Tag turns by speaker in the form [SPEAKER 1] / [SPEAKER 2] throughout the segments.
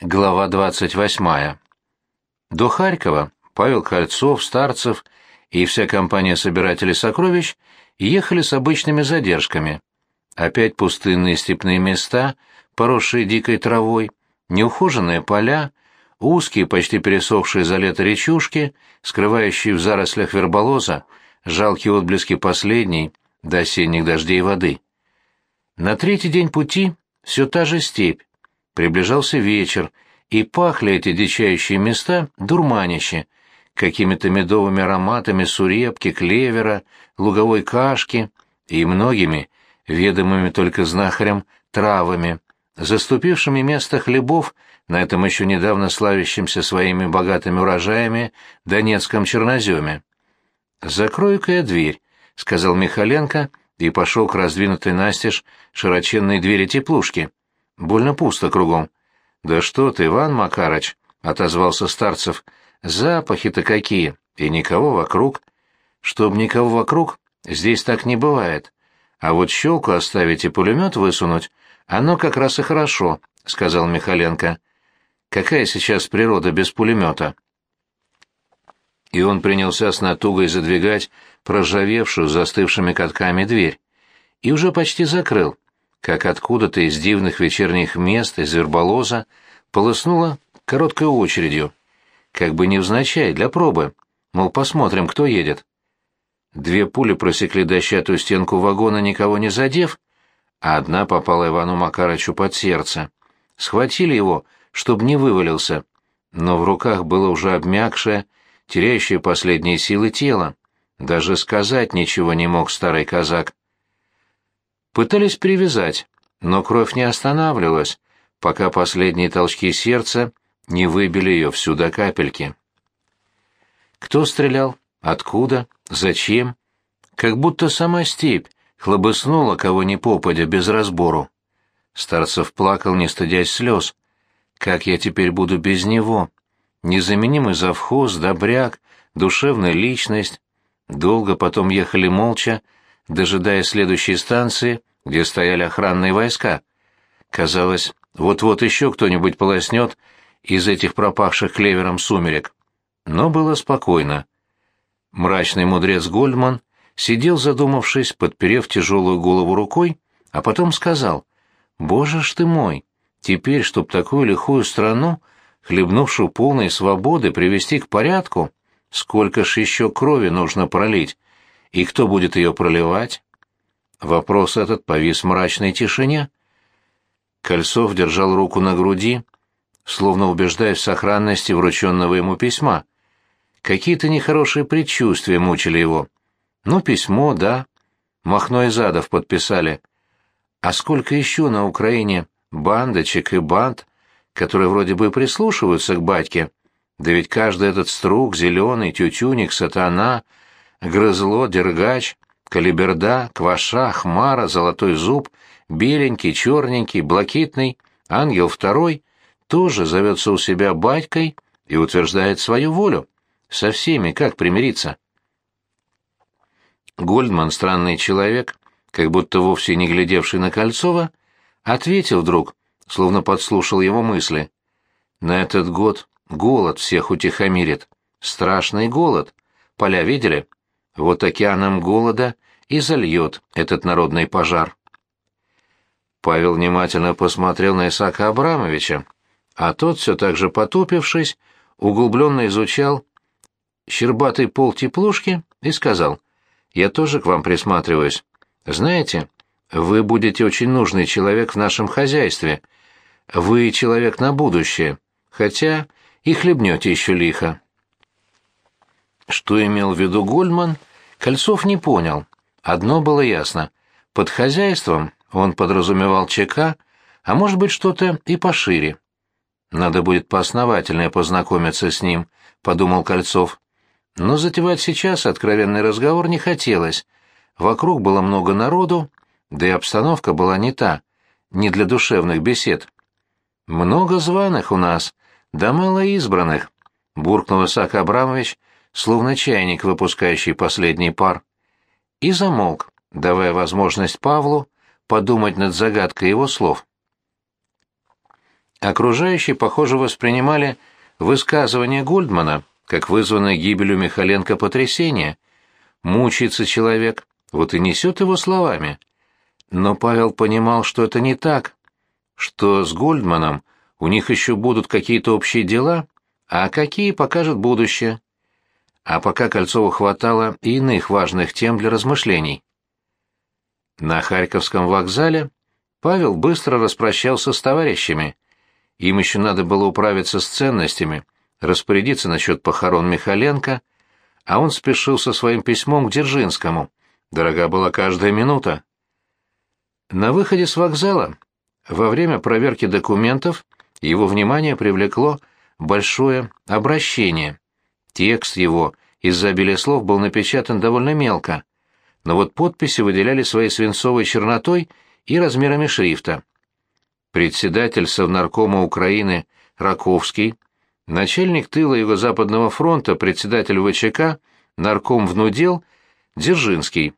[SPEAKER 1] Глава 28. До Харькова Павел Кольцов, Старцев и вся компания собирателей сокровищ ехали с обычными задержками. Опять пустынные степные места, поросшие дикой травой, неухоженные поля, узкие, почти пересохшие за лето речушки, скрывающие в зарослях верболоза жалкие отблески последней до осенних дождей воды. На третий день пути все та же степь, Приближался вечер, и пахли эти дичающие места дурманище, какими-то медовыми ароматами сурепки, клевера, луговой кашки и многими, ведомыми только знахарем, травами, заступившими место хлебов на этом еще недавно славящемся своими богатыми урожаями донецком черноземе. «Закрою-ка я дверь», — сказал Михаленко и пошел к раздвинутой настежь широченной двери теплушки. Больно пусто кругом. Да что ты, Иван Макарыч, отозвался Старцев. Запахи-то какие, и никого вокруг. Чтоб никого вокруг, здесь так не бывает. А вот щелку оставить и пулемет высунуть, оно как раз и хорошо, сказал Михаленко. Какая сейчас природа без пулемета? И он принялся с натугой задвигать проржавевшую застывшими катками дверь. И уже почти закрыл, как откуда-то из дивных вечерних мест, из верболоза, полоснула короткой очередью, как бы невзначай, для пробы, мол, посмотрим, кто едет. Две пули просекли дощатую стенку вагона, никого не задев, а одна попала Ивану Макарычу под сердце. Схватили его, чтобы не вывалился, но в руках было уже обмякшее, теряющее последние силы тело. Даже сказать ничего не мог старый казак. Пытались привязать, но кровь не останавливалась, пока последние толчки сердца не выбили ее всю до капельки. Кто стрелял? Откуда? Зачем? Как будто сама степь хлобыснула кого ни попадя без разбору. Старцев плакал, не стыдясь слез. Как я теперь буду без него? Незаменимый завхоз, добряк, душевная личность. Долго потом ехали молча, дожидаясь следующей станции, где стояли охранные войска. Казалось, вот-вот еще кто-нибудь полоснет из этих пропахших клевером сумерек. Но было спокойно. Мрачный мудрец Гольдман сидел задумавшись, подперев тяжелую голову рукой, а потом сказал, «Боже ж ты мой, теперь, чтоб такую лихую страну, хлебнувшую полной свободы, привести к порядку, сколько ж еще крови нужно пролить, и кто будет ее проливать?» Вопрос этот повис в мрачной тишине. Кольцов держал руку на груди, словно убеждаясь в сохранности врученного ему письма. Какие-то нехорошие предчувствия мучили его. Ну, письмо, да. Махно и Задов подписали. А сколько еще на Украине бандочек и банд, которые вроде бы прислушиваются к батьке? Да ведь каждый этот струк, зеленый, тютюник, сатана, грызло, дергач Калиберда, Кваша, Хмара, Золотой Зуб, Беленький, Черненький, Блакитный, Ангел Второй тоже зовется у себя батькой и утверждает свою волю. Со всеми как примириться? Гольдман, странный человек, как будто вовсе не глядевший на Кольцова, ответил вдруг, словно подслушал его мысли. На этот год голод всех утихомирит. Страшный голод. Поля видели? Вот океаном голода и зальет этот народный пожар. Павел внимательно посмотрел на Исаака Абрамовича, а тот, все так же потупившись, углубленно изучал щербатый пол теплушки и сказал, «Я тоже к вам присматриваюсь. Знаете, вы будете очень нужный человек в нашем хозяйстве. Вы человек на будущее, хотя и хлебнете еще лихо». Что имел в виду Гольдман, Кольцов не понял. Одно было ясно. Под хозяйством он подразумевал ЧК, а может быть что-то и пошире. «Надо будет поосновательнее познакомиться с ним», — подумал Кольцов. Но затевать сейчас откровенный разговор не хотелось. Вокруг было много народу, да и обстановка была не та, не для душевных бесед. «Много званых у нас, да мало избранных», — буркнул Исаак Абрамович, словно чайник, выпускающий последний пар. И замолк, давая возможность Павлу подумать над загадкой его слов. Окружающие, похоже, воспринимали высказывание Гольдмана как вызванное гибелью Михаленко потрясение. Мучается человек, вот и несет его словами. Но Павел понимал, что это не так, что с Гольдманом у них еще будут какие-то общие дела, а какие покажет будущее. А пока Кольцову хватало и иных важных тем для размышлений. На Харьковском вокзале Павел быстро распрощался с товарищами. Им еще надо было управиться с ценностями, распорядиться насчет похорон Михаленко, а он спешил со своим письмом к Дзержинскому. Дорога была каждая минута. На выходе с вокзала, во время проверки документов, его внимание привлекло большое обращение. Текст его из-за обилия слов был напечатан довольно мелко, но вот подписи выделяли своей свинцовой чернотой и размерами шрифта. Председатель Совнаркома Украины Раковский, начальник тыла Юго-Западного фронта, председатель ВЧК, нарком внудел, Дзержинский.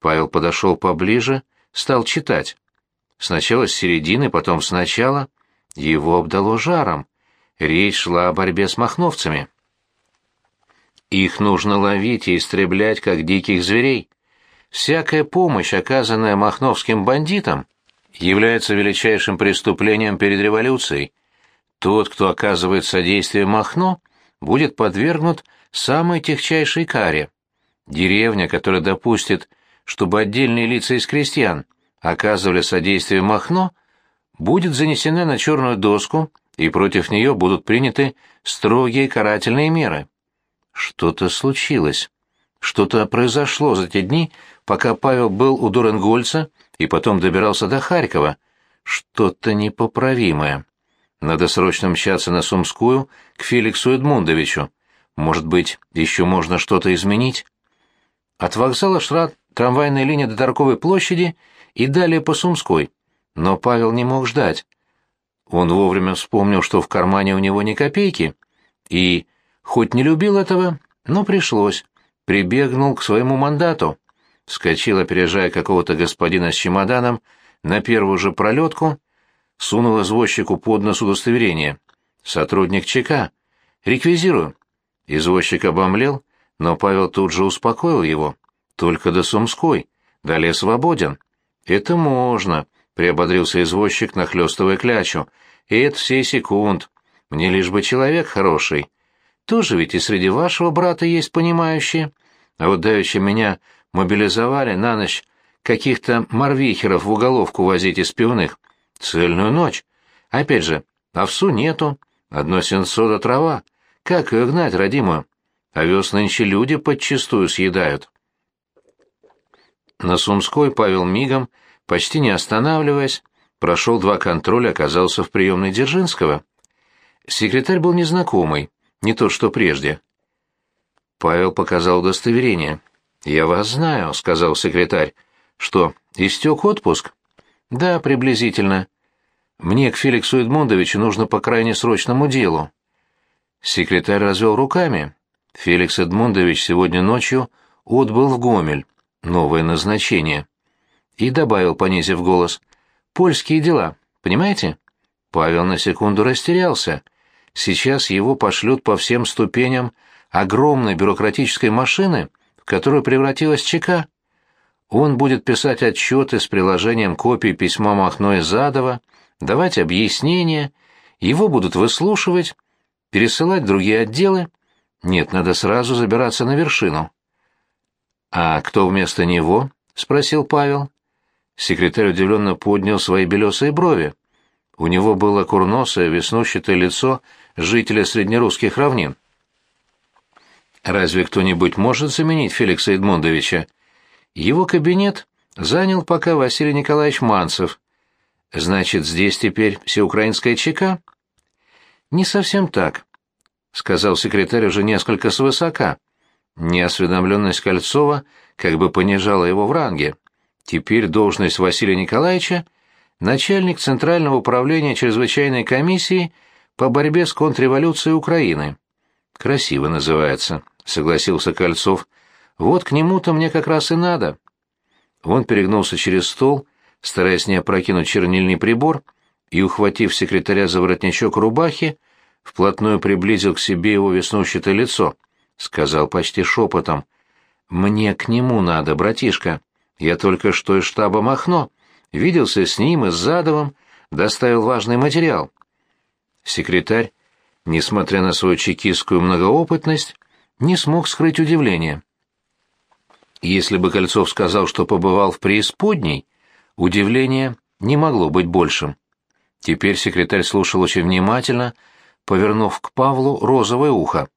[SPEAKER 1] Павел подошел поближе, стал читать. Сначала с середины, потом с начала. Его обдало жаром. Речь шла о борьбе с махновцами. Их нужно ловить и истреблять, как диких зверей. Всякая помощь, оказанная махновским бандитам, является величайшим преступлением перед революцией. Тот, кто оказывает содействие Махно, будет подвергнут самой техчайшей каре. Деревня, которая допустит, чтобы отдельные лица из крестьян оказывали содействие Махно, будет занесена на черную доску, и против нее будут приняты строгие карательные меры. Что-то случилось. Что-то произошло за те дни, пока Павел был у Дуренгольца и потом добирался до Харькова. Что-то непоправимое. Надо срочно мчаться на Сумскую к Феликсу Эдмундовичу. Может быть, еще можно что-то изменить? От вокзала шла трамвайная линия до Торговой площади и далее по Сумской. Но Павел не мог ждать. Он вовремя вспомнил, что в кармане у него ни копейки, и, хоть не любил этого, но пришлось прибегнул к своему мандату, вскочил, опережая какого-то господина с чемоданом, на первую же пролетку, сунул извозчику под нос удостоверение. «Сотрудник ЧК. Реквизирую». Извозчик обомлел, но Павел тут же успокоил его. «Только до Сумской. Далее свободен». «Это можно», — приободрился извозчик, нахлёстывая клячу. «И это все секунд. Мне лишь бы человек хороший. Тоже ведь и среди вашего брата есть понимающие. А вот давеча меня мобилизовали на ночь каких-то морвихеров в уголовку возить из пивных. Цельную ночь. Опять же, овсу нету, одно сенцо до трава. Как ее гнать, родимую? Овес нынче люди подчистую съедают. На Сумской Павел мигом, почти не останавливаясь, прошел два контроля, оказался в приемной Дзержинского. Секретарь был незнакомый, не то что прежде. Павел показал удостоверение. «Я вас знаю», — сказал секретарь. «Что, истек отпуск?» «Да, приблизительно. Мне к Феликсу Эдмундовичу нужно по крайне срочному делу». Секретарь развел руками. Феликс Эдмундович сегодня ночью отбыл в Гомель. Новое назначение. И добавил, понизив голос, «Польские дела, понимаете?» Павел на секунду растерялся. Сейчас его пошлют по всем ступеням огромной бюрократической машины, в которую превратилась ЧК. Он будет писать отчеты с приложением копий письма Махно и Задова, давать объяснения, его будут выслушивать, пересылать другие отделы. Нет, надо сразу забираться на вершину. «А кто вместо него?» — спросил Павел. Секретарь удивленно поднял свои белесые брови. У него было курносое, веснущатое лицо жителя среднерусских равнин. Разве кто-нибудь может заменить Феликса Эдмундовича? Его кабинет занял пока Василий Николаевич Манцев. Значит, здесь теперь всеукраинская ЧК? Не совсем так, сказал секретарь уже несколько свысока. Неосведомленность Кольцова как бы понижала его в ранге. Теперь должность Василия Николаевича начальник Центрального управления чрезвычайной комиссии по борьбе с контрреволюцией Украины. Красиво называется, согласился Кольцов. Вот к нему-то мне как раз и надо. Он перегнулся через стол, стараясь не опрокинуть чернильный прибор, и, ухватив секретаря за воротничок рубахи, вплотную приблизил к себе его веснущатое лицо. Сказал почти шепотом. «Мне к нему надо, братишка. Я только что из штаба Махно. Виделся с ним и с Задовым, доставил важный материал». Секретарь, несмотря на свою чекистскую многоопытность, не смог скрыть удивление. Если бы Кольцов сказал, что побывал в преисподней, удивление не могло быть большим. Теперь секретарь слушал очень внимательно, повернув к Павлу розовое ухо.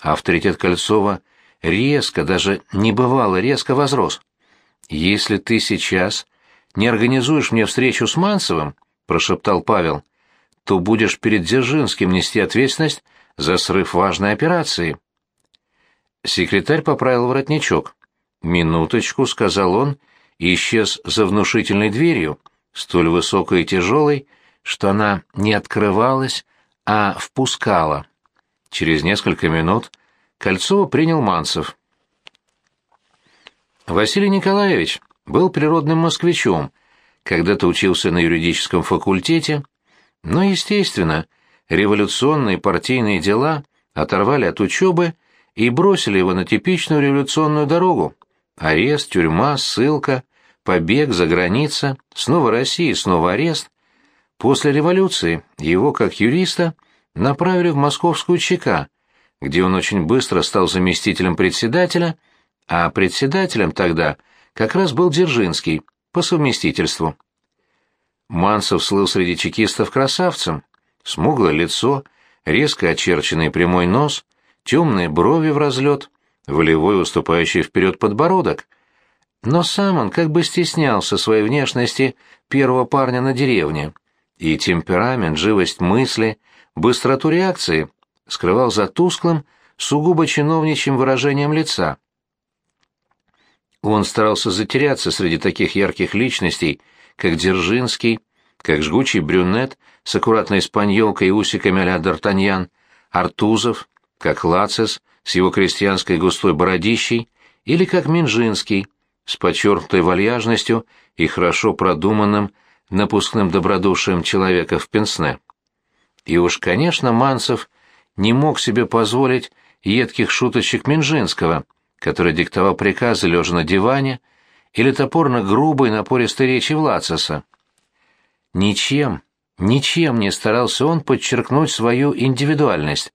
[SPEAKER 1] Авторитет Кольцова резко, даже небывало резко возрос. «Если ты сейчас не организуешь мне встречу с Мансовым, — прошептал Павел, — то будешь перед Дзержинским нести ответственность за срыв важной операции». Секретарь поправил воротничок. «Минуточку», — сказал он, исчез за внушительной дверью, столь высокой и тяжелой, что она не открывалась, а впускала. Через несколько минут Кольцова принял Манцев. Василий Николаевич был природным москвичом, когда-то учился на юридическом факультете, но, естественно, революционные партийные дела оторвали от учебы и бросили его на типичную революционную дорогу. Арест, тюрьма, ссылка, побег за граница, снова Россия, снова арест. После революции его, как юриста, направили в московскую ЧК, где он очень быстро стал заместителем председателя, а председателем тогда как раз был Дзержинский, по совместительству. Мансов слыл среди чекистов красавцем. Смуглое лицо, резко очерченный прямой нос, темные брови в разлет, волевой уступающий вперед подбородок. Но сам он как бы стеснялся своей внешности первого парня на деревне, и темперамент, живость мысли, быстроту реакции скрывал за тусклым, сугубо чиновничьим выражением лица. Он старался затеряться среди таких ярких личностей, как Дзержинский, как жгучий брюнет с аккуратной испаньолкой и усиками а-ля Д'Артаньян, Артузов, как Лацис с его крестьянской густой бородищей, или как Минжинский с подчеркнутой вальяжностью и хорошо продуманным напускным добродушием человека в пенсне. И уж, конечно, Манцев не мог себе позволить едких шуточек Минжинского, который диктовал приказы лежа на диване, или топорно-грубой напористой речи Влацеса. Ничем, ничем не старался он подчеркнуть свою индивидуальность.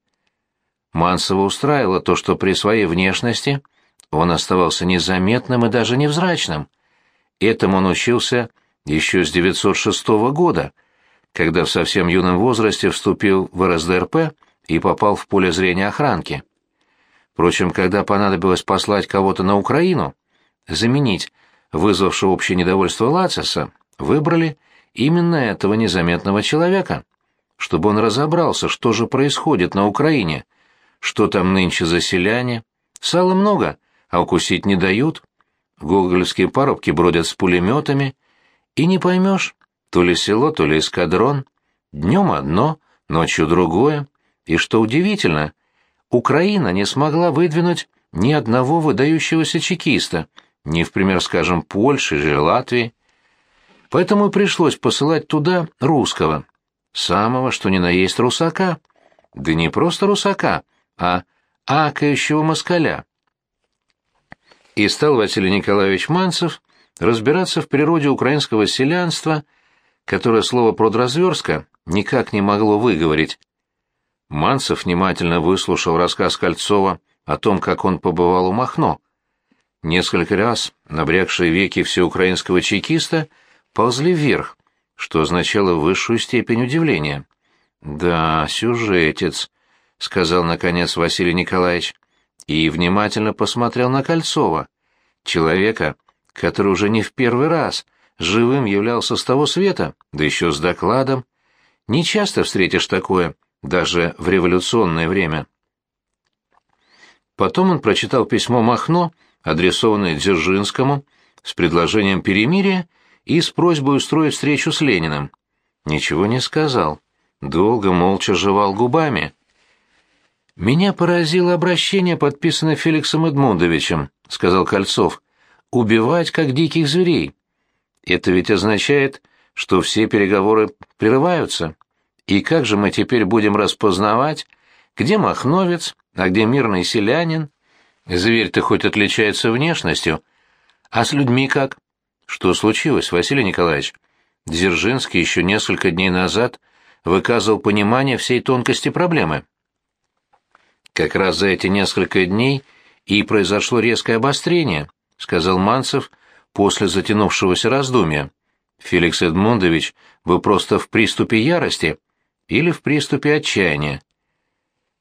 [SPEAKER 1] Мансова устраивало то, что при своей внешности он оставался незаметным и даже невзрачным. Этому он учился еще с 906 года, когда в совсем юном возрасте вступил в РСДРП и попал в поле зрения охранки. Впрочем, когда понадобилось послать кого-то на Украину, заменить вызвавшего общее недовольство Лациса, выбрали именно этого незаметного человека, чтобы он разобрался, что же происходит на Украине – что там нынче за селяне? Сала много, а укусить не дают. Гоголевские парубки бродят с пулеметами. И не поймешь, то ли село, то ли эскадрон. Днем одно, ночью другое. И что удивительно, Украина не смогла выдвинуть ни одного выдающегося чекиста, ни, в пример, скажем, Польши или Латвии. Поэтому и пришлось посылать туда русского, самого, что ни на есть русака. Да не просто русака, а акающего москаля. И стал Василий Николаевич Манцев разбираться в природе украинского селянства, которое слово «продразверстка» никак не могло выговорить. Манцев внимательно выслушал рассказ Кольцова о том, как он побывал у Махно. Несколько раз набрякшие веки всеукраинского чекиста ползли вверх, что означало высшую степень удивления. «Да, сюжетец», — сказал, наконец, Василий Николаевич, и внимательно посмотрел на Кольцова, человека, который уже не в первый раз живым являлся с того света, да еще с докладом. Не часто встретишь такое, даже в революционное время. Потом он прочитал письмо Махно, адресованное Дзержинскому, с предложением перемирия и с просьбой устроить встречу с Лениным. Ничего не сказал. Долго молча жевал губами. «Меня поразило обращение, подписанное Феликсом Эдмундовичем», — сказал Кольцов. «Убивать, как диких зверей. Это ведь означает, что все переговоры прерываются. И как же мы теперь будем распознавать, где махновец, а где мирный селянин? Зверь-то хоть отличается внешностью, а с людьми как? Что случилось, Василий Николаевич? Дзержинский еще несколько дней назад выказывал понимание всей тонкости проблемы. Как раз за эти несколько дней и произошло резкое обострение, сказал Манцев после затянувшегося раздумья. Феликс Эдмундович был просто в приступе ярости или в приступе отчаяния.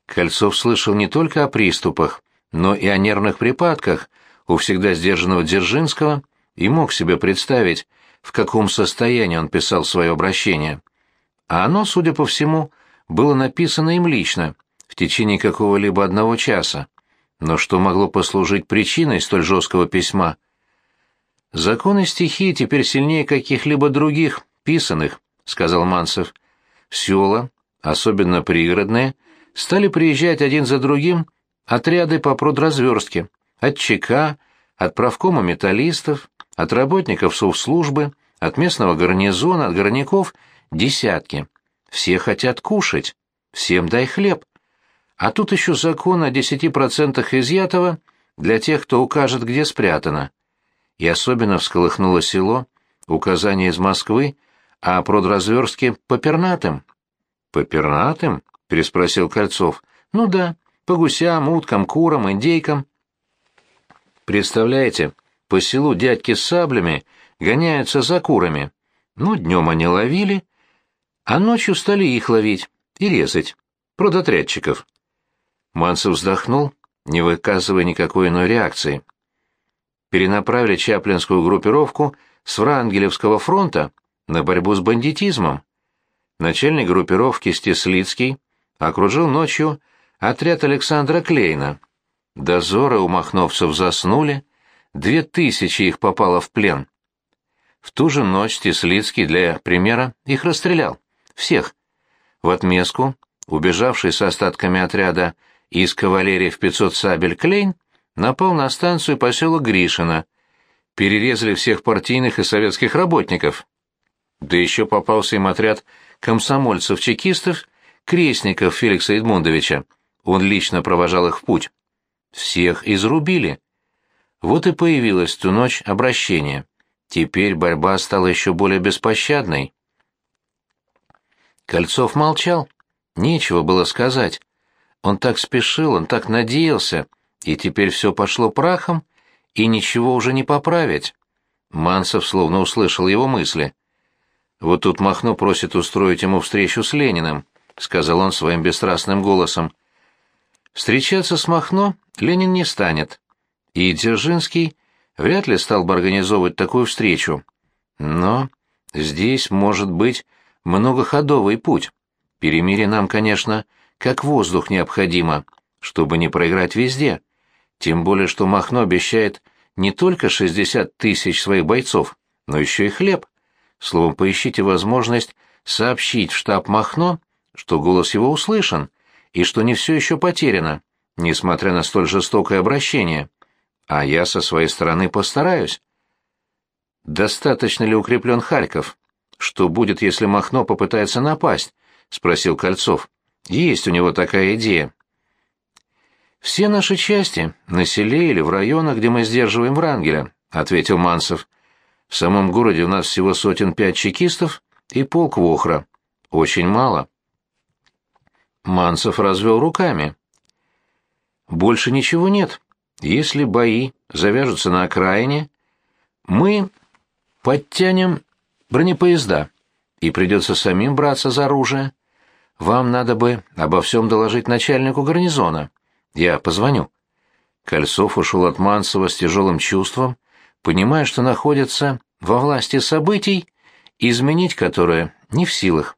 [SPEAKER 1] Кольцов слышал не только о приступах, но и о нервных припадках у всегда сдержанного Дзержинского и мог себе представить, в каком состоянии он писал свое обращение. А оно, судя по всему, было написано им лично, в течение какого-либо одного часа. Но что могло послужить причиной столь жесткого письма? «Законы стихии теперь сильнее каких-либо других, писанных», — сказал Манцев. «В села, особенно пригородные, стали приезжать один за другим отряды по продразверстке, от ЧК, от правкома металлистов, от работников совслужбы, от местного гарнизона, от горняков — десятки. Все хотят кушать, всем дай хлеб. А тут еще закон о десяти процентах изъятого для тех, кто укажет, где спрятано. И особенно всколыхнуло село указание из Москвы о продразверстке по пернатым. «По пернатым?» — переспросил Кольцов. «Ну да, по гусям, уткам, курам, индейкам». «Представляете, по селу дядьки с саблями гоняются за курами. Ну, днем они ловили, а ночью стали их ловить и резать. Продотрядчиков». Мансов вздохнул, не выказывая никакой иной реакции. Перенаправили Чаплинскую группировку с Врангелевского фронта на борьбу с бандитизмом. Начальник группировки Стеслицкий окружил ночью отряд Александра Клейна. Дозоры у махновцев заснули, две тысячи их попало в плен. В ту же ночь Стеслицкий для примера их расстрелял. Всех. В отместку, убежавший с остатками отряда из кавалерии в 500 сабель Клейн, напал на станцию поселок Гришина. Перерезали всех партийных и советских работников. Да еще попался им отряд комсомольцев-чекистов, крестников Феликса Эдмундовича. Он лично провожал их в путь. Всех изрубили. Вот и появилось ту ночь обращение. Теперь борьба стала еще более беспощадной. Кольцов молчал. Нечего было сказать. Он так спешил, он так надеялся, и теперь все пошло прахом, и ничего уже не поправить. Мансов словно услышал его мысли. Вот тут Махно просит устроить ему встречу с Лениным, сказал он своим бесстрастным голосом. Встречаться с Махно Ленин не станет. И Дзержинский вряд ли стал бы организовывать такую встречу. Но здесь может быть многоходовый путь. Перемирие нам, конечно, как воздух необходимо, чтобы не проиграть везде. Тем более, что Махно обещает не только 60 тысяч своих бойцов, но еще и хлеб. Словом, поищите возможность сообщить в штаб Махно, что голос его услышан, и что не все еще потеряно, несмотря на столь жестокое обращение. А я со своей стороны постараюсь. Достаточно ли укреплен Харьков? Что будет, если Махно попытается напасть? Спросил Кольцов. Есть у него такая идея. Все наши части на селе или в районах, где мы сдерживаем Врангеля, ответил Мансов. В самом городе у нас всего сотен пять чекистов и полк Вохра. Очень мало. Мансов развел руками. Больше ничего нет. Если бои завяжутся на окраине, мы подтянем бронепоезда, и придется самим браться за оружие. Вам надо бы обо всем доложить начальнику гарнизона. Я позвоню. Кольцов ушел от Мансова с тяжелым чувством, понимая, что находится во власти событий, изменить которые не в силах.